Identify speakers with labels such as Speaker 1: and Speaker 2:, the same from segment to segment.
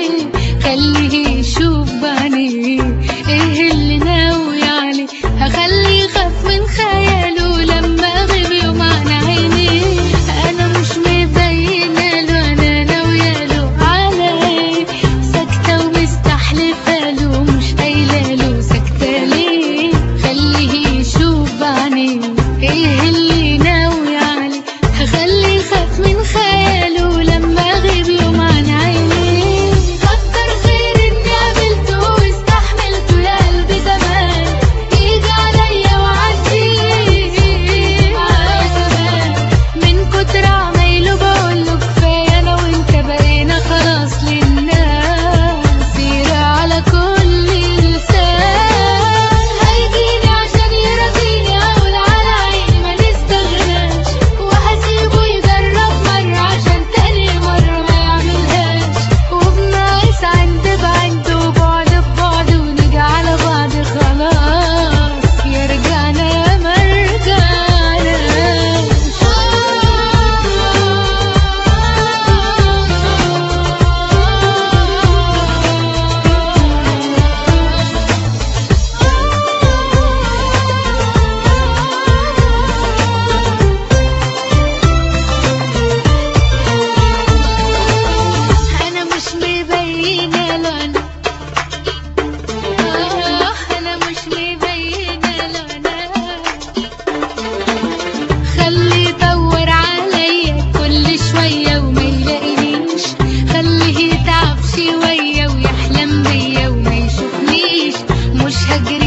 Speaker 1: Ding.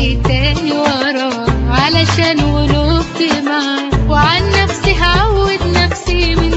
Speaker 1: نفسي تاني وراه علشان ولوبت معاه وعن نفسي هعود نفسي من